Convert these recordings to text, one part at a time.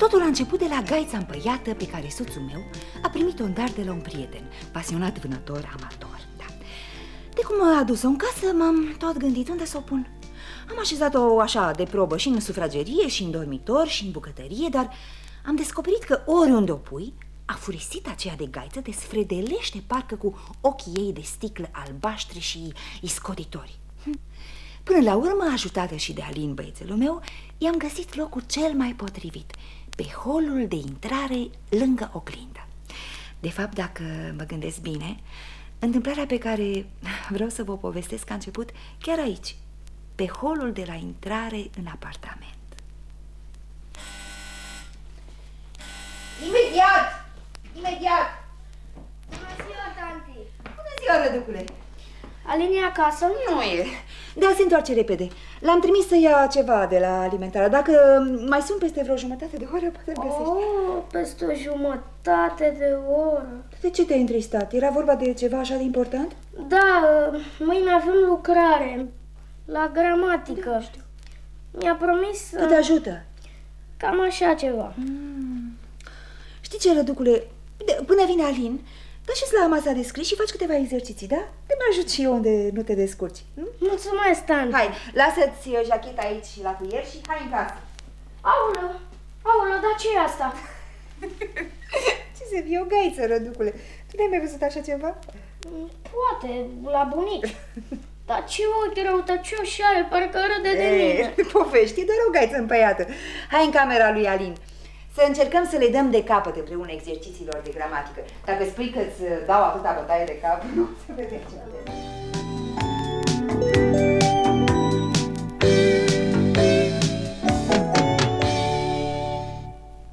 Totul a început de la gaița împăiată pe care soțul meu a primit-o în dar de la un prieten, pasionat vânător amator. Da. De cum a adus-o în casă, m-am tot gândit unde să o pun. Am așezat-o așa de probă și în sufragerie, și în dormitor, și în bucătărie, dar am descoperit că oriunde o pui, furisit aceea de gaiță desfredelește parcă cu ochii ei de sticlă albaștri și iscoditori. Hm. Până la urmă, ajutată și de Alin, băiețelul meu, i-am găsit locul cel mai potrivit, pe holul de intrare lângă oglindă. De fapt, dacă mă gândesc bine, întâmplarea pe care vreau să vă povestesc a început chiar aici, pe holul de la intrare în apartament. Imediat! Imediat! Bună ziua, tanti! Bună ziua, răducule! Alin acasă? Nu e. Da, se întoarce repede. L-am trimis să ia ceva de la alimentare. Dacă mai sunt peste vreo jumătate de oră, poate găsești. Oh, peste o jumătate de oră. De ce te-ai întristat? Era vorba de ceva așa de important? Da, mâine avem lucrare la gramatică. Da, știu. Mi-a promis... Că te ajută. Cam așa ceva. Mm. Știi ce, răducule? Până vine Alin, Dă și la masa de scris și faci câteva exerciții, da? Te mai ajut și eu unde nu te descurci. Nu? Mulțumesc, Tan. Hai, lasă-ți uh, jacheta aici la cuier și hai în casă. Aulă, aulă, dar ce e asta? ce să fie o gaiță, răducule. Tu n-ai mai văzut așa ceva? Poate, la bunic. Dar ce ochi răutăcioși are, parcă râde de mine. Povești, doar o gaiță împăiată. Hai în camera lui Alin. Să încercăm să le dăm de capăt împreună exercițiilor de gramatică. Dacă spui că îți dau atâta bătaie de cap, nu să vedem ce vedem.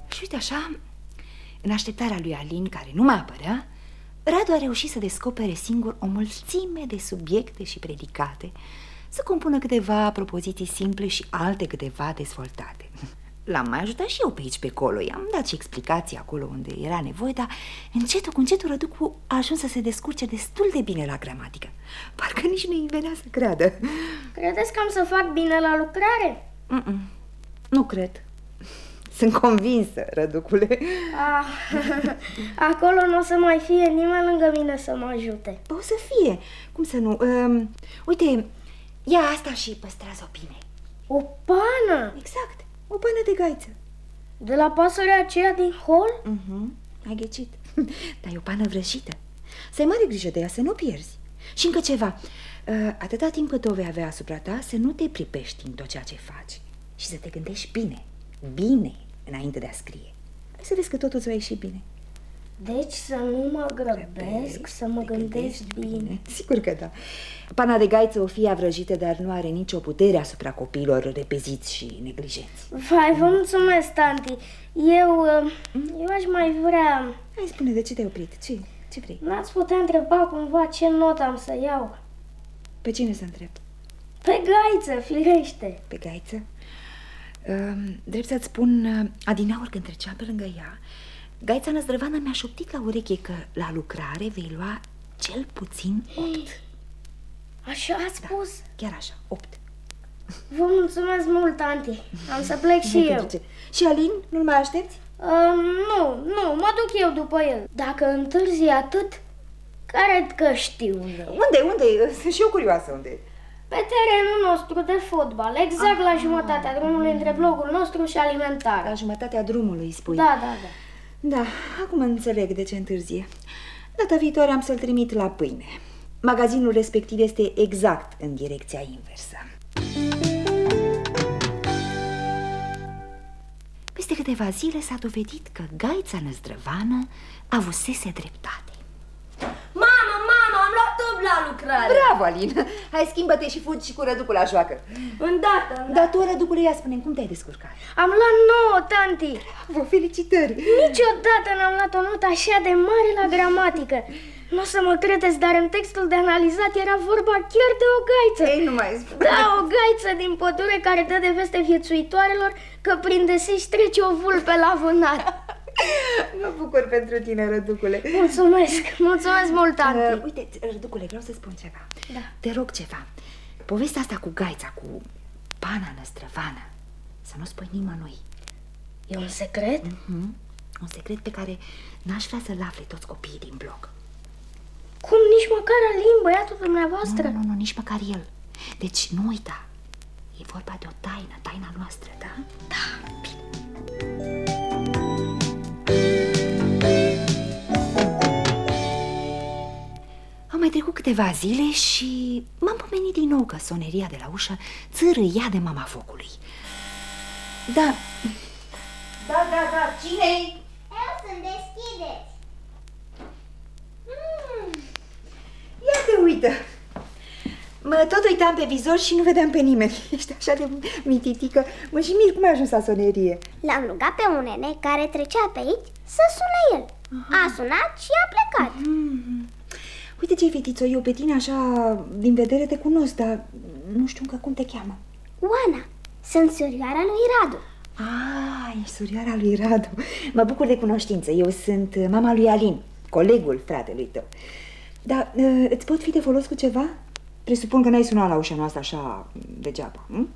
Și uite așa, în așteptarea lui Alin, care nu mai apărea, Radu a reușit să descopere singur o mulțime de subiecte și predicate, să compună câteva propoziții simple și alte câteva dezvoltate. L-am mai ajutat și eu pe aici, pe acolo. I-am dat și explicații acolo unde era nevoie, dar încetul cu încetul Răducu a ajuns să se descurce destul de bine la gramatică. Parcă nici nu-i venea să creadă. Credeți că am să fac bine la lucrare? Mm -mm. Nu cred. Sunt convinsă, Răducule. Ah, acolo nu o să mai fie nimeni lângă mine să mă ajute. O să fie. Cum să nu? Um, uite, ia asta și păstrează-o bine. O pană? Exact. O pană de gaiță. De la pasărea aceea din hol? Mhm, ai ghecit. Dar e o pană vrăjită. Să ai mare grijă de ea, să nu o pierzi. Și încă ceva. Uh, atâta timp cât o vei avea asupra ta, să nu te pripești în tot ceea ce faci. Și să te gândești bine, bine, înainte de a scrie. Hai să vezi că totul îți va ieși bine. Deci să nu mă grăbesc, să mă gândesc bine. bine. Sigur că da. Pana de gaiță o fie avrăjită, dar nu are nicio putere asupra copiilor repeziți și neglijenți. Vai, vă mulțumesc, tanti. Eu, uh, eu aș mai vrea... Hai, spune, de ce te-ai oprit? Ce, ce vrei? N-ați putea întreba cumva ce not am să iau? Pe cine să întreb? Pe gaiță, firește. Pe gaiță? Uh, drept să-ți spun, uh, adineauri când trecea pe lângă ea, Gaița năzdrăvană mi-a șoptit la ureche că la lucrare vei lua cel puțin opt. Așa a spus? Da, chiar așa, opt. Vă mulțumesc mult, tanti. Am să plec și eu. Și Alin, nu-l mai aștepți? Uh, nu, nu, mă duc eu după el. Dacă întârzi atât, care că știu unde Unde, unde? Sunt și eu curioasă unde Pe terenul nostru de fotbal, exact ah, la jumătatea drumului între blocul nostru și alimentar. La jumătatea drumului, spui? Da, da, da. Da, acum înțeleg de ce întârzie. Data viitoare am să-l trimit la pâine. Magazinul respectiv este exact în direcția inversă. Peste câteva zile s-a dovedit că gaița năzdrăvană avusese dreptate la lucrare. Bravo, Alin! Hai, schimbă-te și fugi și cu răducul la joacă. Îndată, îndată. Dar tu, răducule, ia spune cum te-ai descurcat? Am luat nouă, tanti. Vă felicitări! Niciodată n-am luat o notă așa de mare la gramatică. Nu o să mă credeți, dar în textul de analizat era vorba chiar de o gaiță. Ei, nu mai spune. Da, o gaiță din pădure care dă de veste viețuitoarelor că prin desiș trece o vulpe la vânat. Mă bucur pentru tine, Răducule. Mulțumesc, mulțumesc mult, tanti. Uh, uite, Răducule, vreau să spun ceva. Da. Te rog ceva. Povestea asta cu gaița, cu pana năstrăvană, să nu spui nimănui. E un secret? Mm-hmm. Un secret pe care n-aș vrea să-l afle toți copiii din bloc. Cum nici măcar Alin, băiatul dumneavoastră? Nu, nu, nu, nici măcar el. Deci nu uita, e vorba de o taină, taina noastră, da? Da. Bine. Mai trecut câteva zile și m-am pomenit din nou că soneria de la ușă țârâia de mama focului. Da. Da, da, da, cine-i? Eu sunt, deschideți! Mm. Ia te uită! Mă tot uitam pe vizor și nu vedeam pe nimeni. Ești așa de mititică. Mă și mir cum ai ajuns la sonerie. L-am rugat pe un nene care trecea pe aici să sune el. A sunat și a plecat. Mm. Uite ce fetițo, eu pe tine așa, din vedere te cunosc, dar nu știu încă cum te cheamă. Oana, sunt surioara lui Radu. Ah, ești surioara lui Radu. Mă bucur de cunoștință. Eu sunt mama lui Alin, colegul fratelui tău. Dar uh, îți pot fi de folos cu ceva? Presupun că n-ai sunat la ușa noastră așa degeaba. Hm?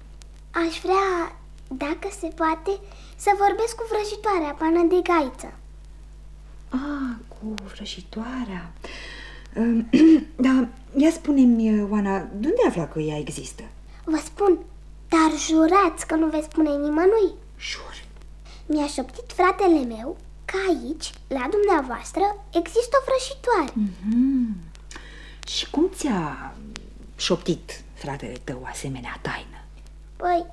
Aș vrea, dacă se poate, să vorbesc cu vrăjitoarea pană de gaiță. Ah, cu vrăjitoarea. Uh, da, ia spune-mi, Oana, de unde afla că ea există? Vă spun, dar jurați că nu veți spune nimănui. Jur. Mi-a șoptit fratele meu că aici, la dumneavoastră, există o vrăjitoare. Mm-hmm. Și cum ți-a șoptit fratele tău asemenea taină? Păi,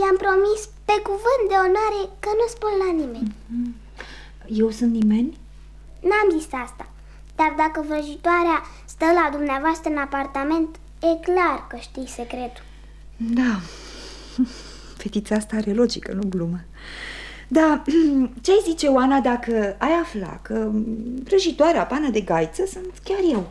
i-am promis pe cuvânt de onoare că nu spun la nimeni. Mm-hmm. Eu sunt nimeni? N-am zis asta, dar dacă vrăjitoarea stă la dumneavoastră în apartament, e clar că știi secretul. Da, fetița asta are logică, nu glumă. Da, ce-ai zice, Oana, dacă ai afla că vrăjitoarea pană de gaiță sunt chiar eu?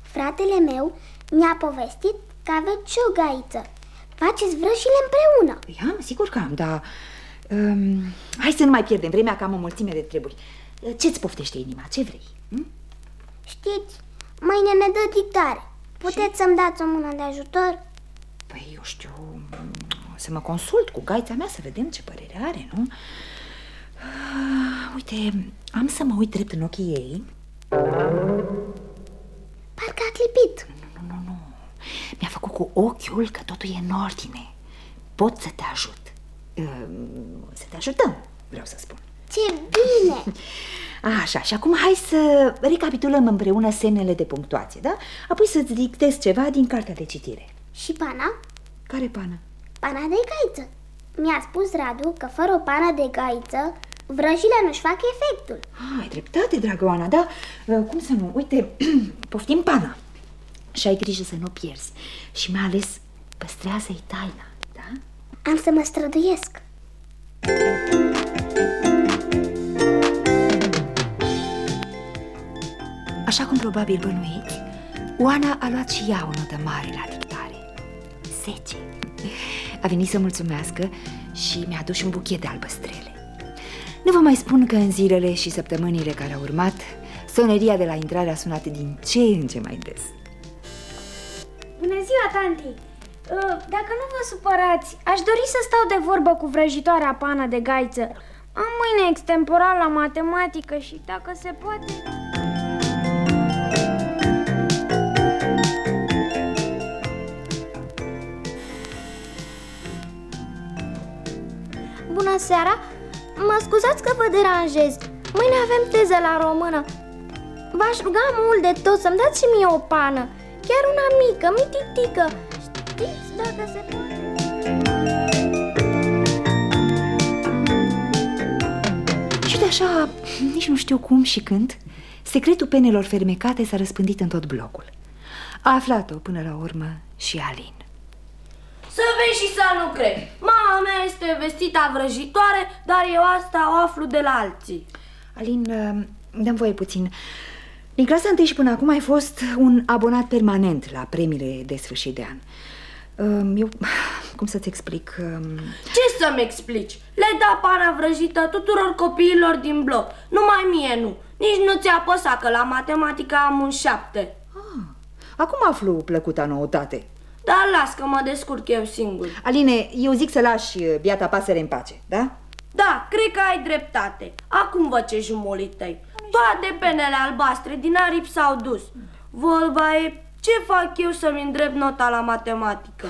Fratele meu mi-a povestit că aveți și o gaiță. Faceți vrăjile împreună. Păi am, sigur că am, dar... Um, hai să nu mai pierdem vremea, că am o mulțime de treburi. Ce-ți poftește inima? Ce vrei? Hm? Știți, mâine ne dă dictare. Puteți să-mi dați o mână de ajutor? Păi, eu știu, să mă consult cu gaița mea să vedem ce părere are, nu? Uh, uite, am să mă uit drept în ochii ei. Parcă a clipit. Nu, nu, nu, nu. Mi-a făcut cu ochiul că totul e în ordine. Pot să te ajut. Uh, să te ajutăm, vreau să spun. Ce bine! Așa, și acum hai să recapitulăm împreună semnele de punctuație, da? Apoi să-ți dictez ceva din cartea de citire. Și pana? Care pană? Pana de gaiță. Mi-a spus Radu că fără o pană de gaiță, vrăjile nu-și fac efectul. Ah, ai dreptate, dragă Oana, da? Uh, cum să nu? Uite, poftim pana. Și ai grijă să nu o pierzi. Și mai ales păstrează-i taina, da? Am să mă străduiesc. Așa cum probabil bănuiți, Oana a luat și ea o notă mare la dictare. 10. A venit să mulțumească și mi-a adus și un buchet de albăstrele. Nu vă mai spun că în zilele și săptămânile care au urmat, soneria de la intrare a sunat din ce în ce mai des. Bună ziua, tanti! Uh, Dacă nu vă supărați, aș dori să stau de vorbă cu vrăjitoarea pana de gaiță. Am mâine extemporal la matematică și dacă se poate... Bună seara! Mă scuzați că vă deranjez. Mâine avem teză la română. V-aș ruga mult de tot să-mi dați și mie o pană. Chiar una mică, mititică. Știți dacă se poate? Și de așa, nici nu știu cum și când, secretul penelor fermecate s-a răspândit în tot blocul. A aflat-o până la urmă și Alin. Să vezi și să nu cred. Mama mea este vestita vrăjitoare, dar eu asta o aflu de la alții. Alin, dăm voie puțin. Din clasa 1 și până acum ai fost un abonat permanent la premiile de sfârșit de an. Eu, cum să-ți explic? Ce să-mi explici? Le da pana vrăjită tuturor copiilor din bloc. Numai mie nu. Nici nu ți-a păsat că la matematică am un șapte. Ah, acum aflu plăcuta noutate. Dar las că mă descurc eu singur. Aline, eu zic să lași biata pasăre în pace, da? Da, cred că ai dreptate. Acum văd ce jumolii tăi. Toate penele albastre din aripi s-au dus. Vorba e, ce fac eu să-mi îndrept nota la matematică?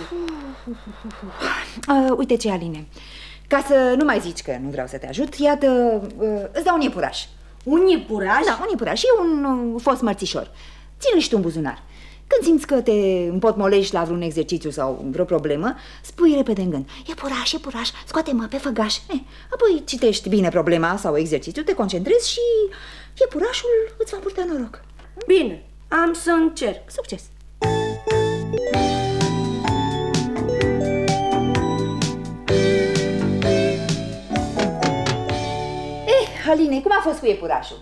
Uh, uite ce, Aline, ca să nu mai zici că nu vreau să te ajut, iată, uh, îți dau un iepuraș. Un iepuraș? Da, un iepuraș și un uh, fost mărțișor. Ține și tu în buzunar. Când simți că te împotmolești la vreun exercițiu sau vreo problemă, spui repede în gând, iepuraș, iepuraș, scoate-mă pe făgaș. Eh, apoi citești bine problema sau exercițiul, te concentrezi și iepurașul îți va purta noroc. Bine, am să încerc. Succes! Eh, Aline, cum a fost cu iepurașul?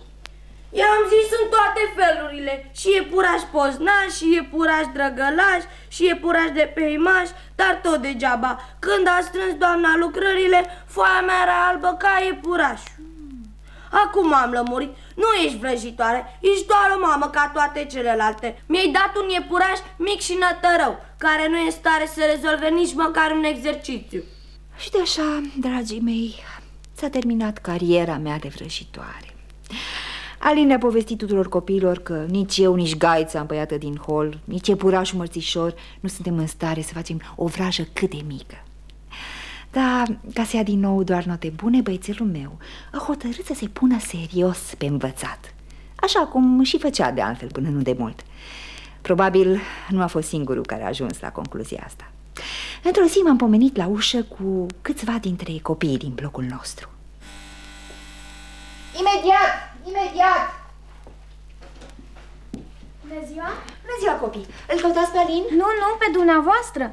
I-am zis în toate felurile. Și iepuraș poznaș, și iepuraș drăgălaș, și iepuraș de peimaș, dar tot degeaba. Când a strâns doamna lucrările, foaia mea era albă ca iepurașul. Acum am lămurit. Nu ești vrăjitoare, ești doar o mamă ca toate celelalte. Mi-ai dat un iepuraș mic și nătărău, care nu e în stare să rezolve nici măcar un exercițiu. Și de așa, dragii mei, s-a terminat cariera mea de vrăjitoare. Aline a povestit tuturor copiilor că nici eu, nici gaița împăiată din hol, nici epurașul mărțișor nu suntem în stare să facem o vrajă cât de mică. Dar, ca să ia din nou doar note bune, băiețelul meu a hotărât să se pună serios pe învățat. Așa cum și făcea de altfel până nu de mult. Probabil nu a fost singurul care a ajuns la concluzia asta. Într-o zi m-am pomenit la ușă cu câțiva dintre copiii din blocul nostru. Imediat! Imediat! Bună ziua! Bună ziua, copii! Îl căutați pe Alin? Nu, nu, pe dumneavoastră.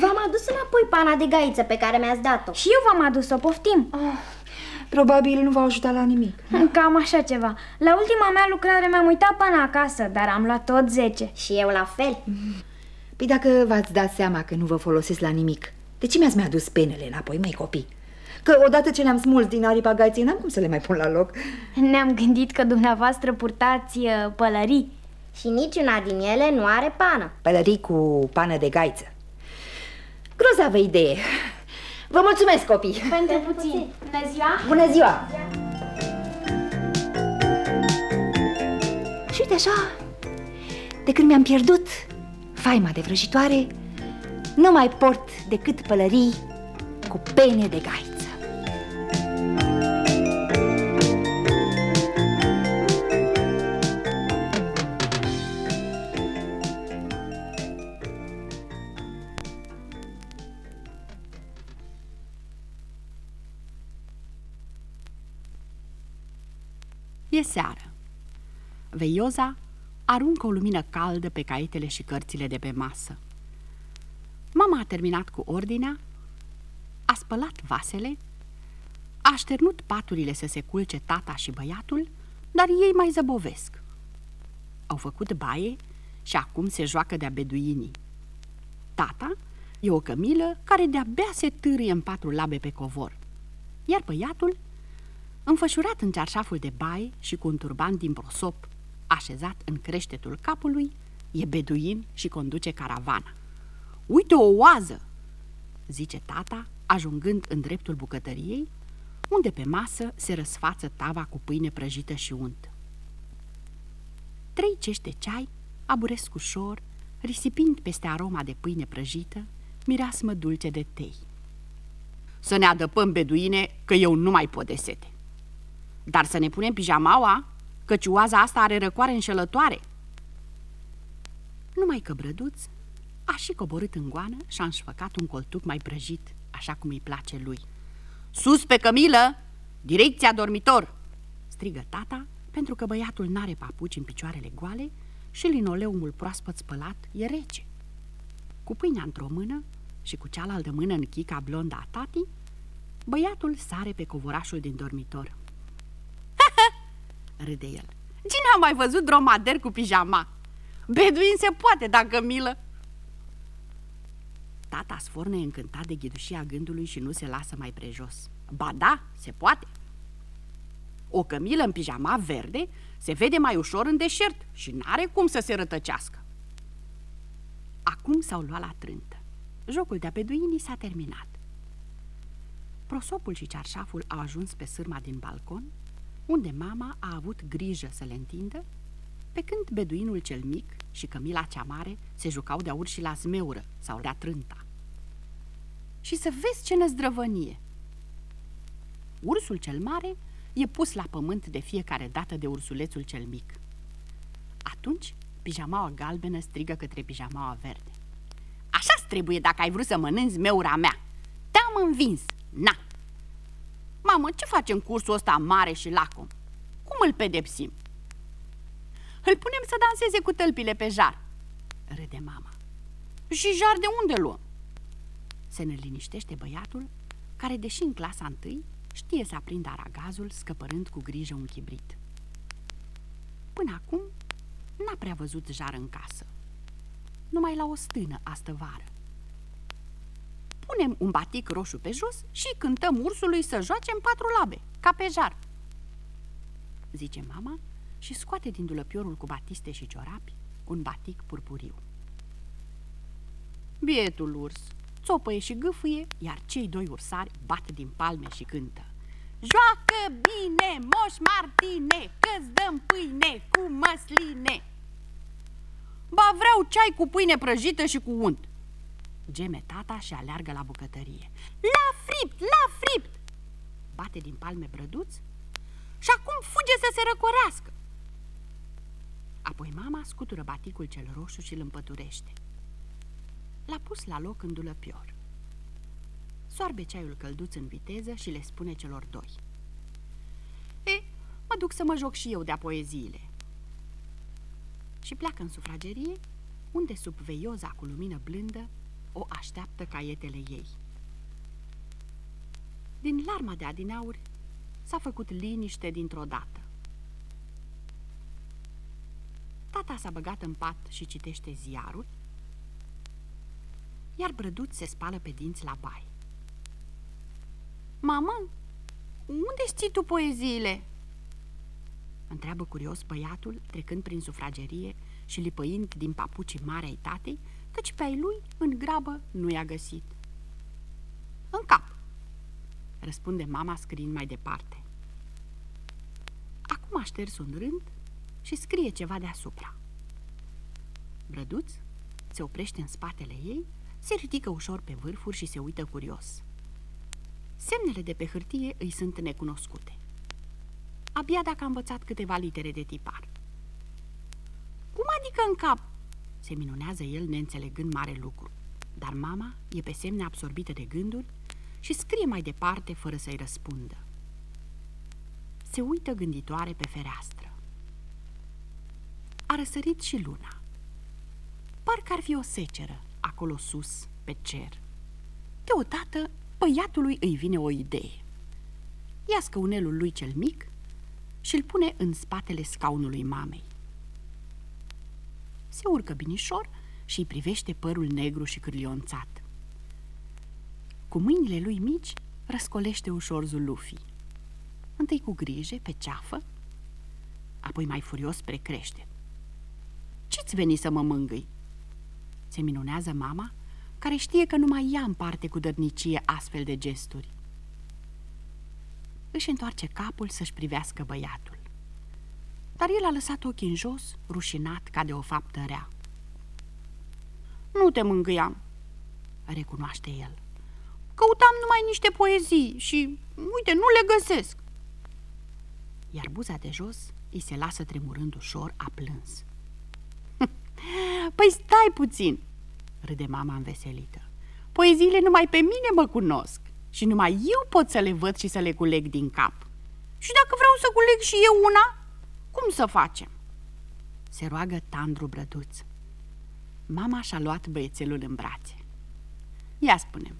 V-am adus înapoi pana de gaiță pe care mi-ați dat-o. Și eu v-am adus-o, poftim. Oh, probabil nu v-a ajutat la nimic. Cam așa ceva. La ultima mea lucrare mi-am uitat până acasă, dar am luat tot 10. Și eu la fel. Păi dacă v-ați dat seama că nu vă folosesc la nimic, de ce mi-ați mai adus penele înapoi, măi copii? Că odată ce le-am smuls din aripa gaiții, n-am cum să le mai pun la loc. Ne-am gândit că dumneavoastră purtați uh, pălării. Și niciuna din ele nu are pană. Pălării cu pană de gaiță. Grozavă idee. Vă mulțumesc, copii. Pentru puțin. Bună ziua! Bună ziua! Și uite așa, de când mi-am pierdut faima de vrăjitoare, nu mai port decât pălării cu pene de gaiță. Seară. Veioza aruncă o lumină caldă pe caietele și cărțile de pe masă. Mama a terminat cu ordinea, a spălat vasele, a așternut paturile să se culce tata și băiatul, dar ei mai zăbovesc. Au făcut baie și acum se joacă de-a beduinii. Tata e o cămilă care de-abia se târie în patru labe pe covor, iar băiatul Înfășurat în cearșaful de baie și cu un turban din prosop așezat în creștetul capului, e beduin și conduce caravana. Uite o oază!" zice tata, ajungând în dreptul bucătăriei, unde pe masă se răsfață tava cu pâine prăjită și unt. Trei cești de ceai aburesc ușor, risipind peste aroma de pâine prăjită, mireasmă dulce de tei. Să ne adăpăm, beduine, că eu nu mai pot de sete. Dar să ne punem pijamaua, căci oaza asta are răcoare înșelătoare. Numai că brăduț a și coborât în goană și a înșfăcat un coltuc mai prăjit, așa cum îi place lui. Sus pe cămilă, direcția dormitor! strigă tata, pentru că băiatul n-are papuci în picioarele goale și linoleumul proaspăt spălat e rece. Cu pâinea într-o mână și cu cealaltă mână în chica blondă a tati, băiatul sare pe covorașul din dormitor râde el. Cine a mai văzut dromader cu pijama? Beduin se poate, dacă milă. Tata sforne încântat de ghidușia gândului și nu se lasă mai prejos. Ba da, se poate. O cămilă în pijama verde se vede mai ușor în deșert și n-are cum să se rătăcească. Acum s-au luat la trântă. Jocul de-a beduinii s-a terminat. Prosopul și cearșaful au ajuns pe sârma din balcon, unde mama a avut grijă să le întindă, pe când beduinul cel mic și Cămila cea mare se jucau de urși la zmeură sau de trânta. Și să vezi ce năzdrăvănie! Ursul cel mare e pus la pământ de fiecare dată de ursulețul cel mic. Atunci, pijamaua galbenă strigă către pijamaua verde. Așa-ți trebuie dacă ai vrut să mănânci meura mea. Te-am învins. Na! Mamă, ce facem cursul ăsta mare și lacom? Cum îl pedepsim? Îl punem să danseze cu tălpile pe jar. Râde mama. Și jar de unde luăm? Se ne liniștește băiatul, care, deși în clasa întâi, știe să aprindă aragazul, scăpărând cu grijă un chibrit. Până acum, n-a prea văzut jar în casă. Numai la o stână astă vară. Punem un batic roșu pe jos și cântăm ursului să joace în patru labe, ca pe jar. Zice mama și scoate din dulăpiorul cu batiste și ciorapi un batic purpuriu. Bietul urs țopăie și gâfâie, iar cei doi ursari bat din palme și cântă. Joacă bine, moș Martine, că-ți dăm pâine cu măsline. Ba vreau ceai cu pâine prăjită și cu unt. Geme tata și aleargă la bucătărie. La fript, la fript! Bate din palme brăduț și acum fuge să se răcorească. Apoi mama scutură baticul cel roșu și îl împăturește. L-a pus la loc în dulăpior. Soarbe ceaiul călduț în viteză și le spune celor doi. E, mă duc să mă joc și eu de-a poeziile. Și pleacă în sufragerie, unde sub veioza cu lumină blândă o așteaptă caietele ei. Din larma de adinauri s-a făcut liniște dintr-o dată. Tata s-a băgat în pat și citește ziarul, iar Brăduț se spală pe dinți la baie. Mamă, unde ții tu poeziile?" Întreabă curios băiatul, trecând prin sufragerie și lipăind din papucii mari ai tatei, căci pe ai lui, în grabă, nu i-a găsit. În cap, răspunde mama scriind mai departe. Acum a șters un rând și scrie ceva deasupra. Brăduț se oprește în spatele ei, se ridică ușor pe vârfuri și se uită curios. Semnele de pe hârtie îi sunt necunoscute. Abia dacă a învățat câteva litere de tipar. Cum adică în cap? Se minunează el neînțelegând mare lucru. Dar mama e pe semne absorbită de gânduri și scrie mai departe fără să-i răspundă. Se uită gânditoare pe fereastră. A răsărit și luna. Parcă ar fi o seceră acolo sus, pe cer. Deodată băiatului îi vine o idee. Ia scăunelul lui cel mic și îl pune în spatele scaunului mamei. Se urcă binișor și îi privește părul negru și cârlionțat. Cu mâinile lui mici răscolește ușor zulufii. Întâi cu grijă, pe ceafă, apoi mai furios spre crește. Ce-ți veni să mă mângâi? Se minunează mama care știe că numai ea parte cu dărnicie astfel de gesturi. Își întoarce capul să-și privească băiatul. Dar el a lăsat ochii în jos, rușinat ca de o faptă rea. Nu te mângâiam, recunoaște el. Căutam numai niște poezii și, uite, nu le găsesc. Iar buza de jos îi se lasă tremurând ușor, a plâns. Păi stai puțin, râde mama înveselită. Poeziile numai pe mine mă cunosc și numai eu pot să le văd și să le culeg din cap. Și dacă vreau să culeg și eu una, cum să facem? Se roagă Tandru Brăduț. Mama și-a luat băiețelul în brațe. Ia spune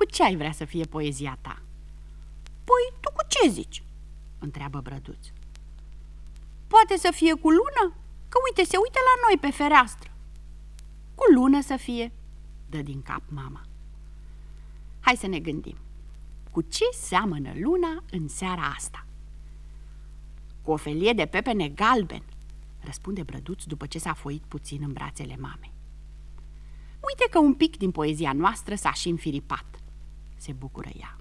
cu ce ai vrea să fie poezia ta? Păi, tu cu ce zici? întreabă Brăduț. Poate să fie cu lună? Că uite, se uită la noi pe fereastră. Cu lună să fie, dă din cap mama. Hai să ne gândim. Cu ce seamănă luna în seara asta? Cu o felie de pepene galben, răspunde Brăduț după ce s-a foit puțin în brațele mamei. Uite că un pic din poezia noastră s-a și înfiripat, se bucură ea.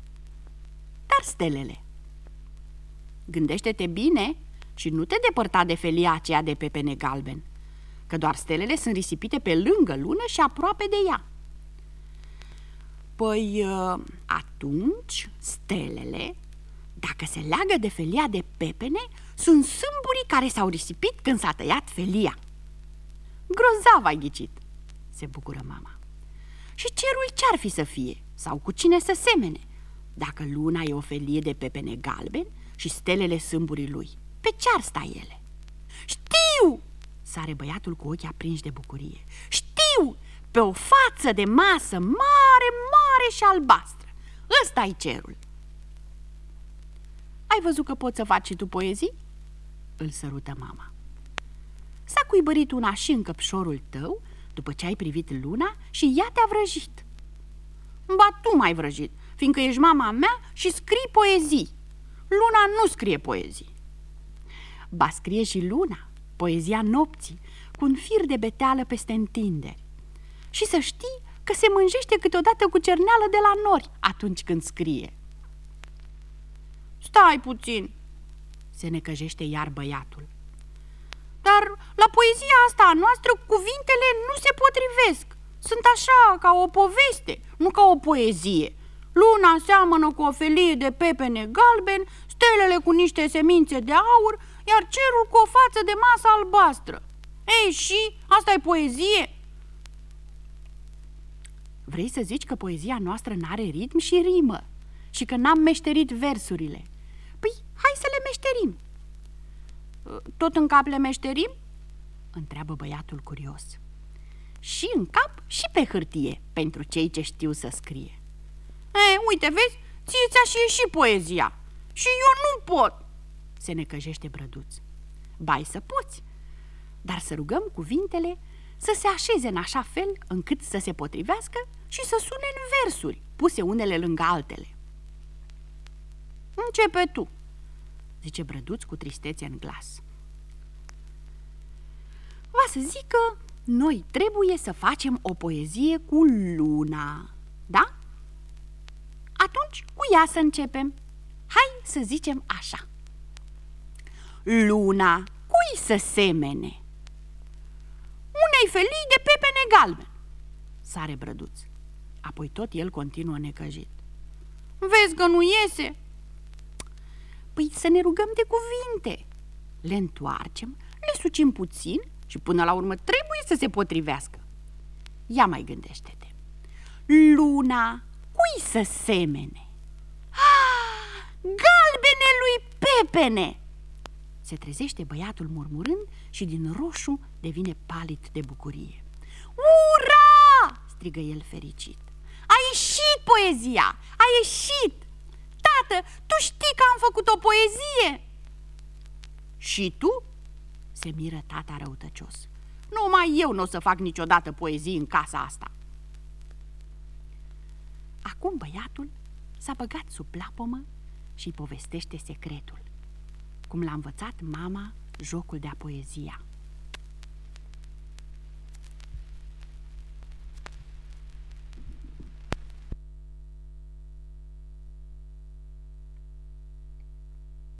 chiar stelele. Gândește-te bine și nu te depărta de felia aceea de pepene galben, că doar stelele sunt risipite pe lângă lună și aproape de ea. Păi uh, atunci stelele, dacă se leagă de felia de pepene, sunt sâmburii care s-au risipit când s-a tăiat felia. Grozav ai ghicit, se bucură mama. Și cerul ce-ar fi să fie? Sau cu cine să semene? Dacă luna e o felie de pepene galben și stelele sâmburii lui, pe ce ar sta ele? Știu! Sare băiatul cu ochii aprinși de bucurie. Știu! Pe o față de masă mare, mare și albastră. ăsta e cerul. Ai văzut că poți să faci și tu poezii? Îl sărută mama. S-a cuibărit una și în căpșorul tău după ce ai privit luna și ea te-a vrăjit. Ba tu m-ai vrăjit, fiindcă ești mama mea și scrii poezii. Luna nu scrie poezii. Ba scrie și luna, poezia nopții, cu un fir de beteală peste întinderi. Și să știi că se mânjește câteodată cu cerneală de la nori atunci când scrie. Stai puțin, se necăjește iar băiatul. Dar la poezia asta a noastră cuvintele nu se potrivesc. Sunt așa, ca o poveste, nu ca o poezie. Luna seamănă cu o felie de pepene galben, stelele cu niște semințe de aur, iar cerul cu o față de masă albastră. Ei, și? asta e poezie? Vrei să zici că poezia noastră n-are ritm și rimă și că n-am meșterit versurile. Păi, hai să le meșterim. Tot în cap le meșterim? Întreabă băiatul curios. Și în cap și pe hârtie, pentru cei ce știu să scrie. E, uite, vezi, ție ți-a și ieșit poezia. Și eu nu pot, se necăjește brăduț. Bai să poți, dar să rugăm cuvintele să se așeze în așa fel încât să se potrivească și să sune în versuri, puse unele lângă altele. Începe tu, zice Brăduț cu tristețe în glas. Va să zic că noi trebuie să facem o poezie cu luna, da? Atunci cu ea să începem. Hai să zicem așa. Luna, cui să semene? Unei felii de pepene galben, sare Brăduț. Apoi tot el continuă necăjit. Vezi că nu iese? Păi să ne rugăm de cuvinte. Le întoarcem, le sucim puțin și până la urmă trebuie să se potrivească. Ia mai gândește-te. Luna, cui să semene? Ah, galbene lui Pepene! Se trezește băiatul murmurând și din roșu devine palid de bucurie. Ura! strigă el fericit. A ieșit poezia! A ieșit! Tată, tu știi că am făcut o poezie? Și tu? Se miră tata răutăcios. Numai eu nu o să fac niciodată poezii în casa asta. Acum băiatul s-a băgat sub plapomă și povestește secretul, cum l-a învățat mama jocul de-a poezia.